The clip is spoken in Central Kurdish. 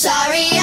sorry